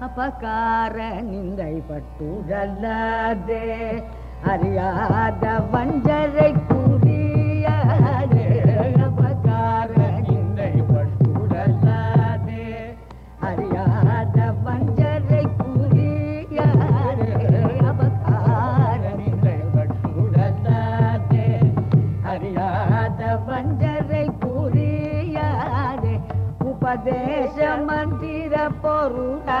அபகார நிந்தை பட்டுடல்லாதே அறியாத வஞ்சரை கூறிய அபகார நிந்தை பட்டுடல்லாதே அறியாத வஞ்சரை கூறிய அபகார நிந்தை பட்டுடல்லாதே அறியாத வஞ்சரை கூறியாதே. உபதேச மந்திர பொருளா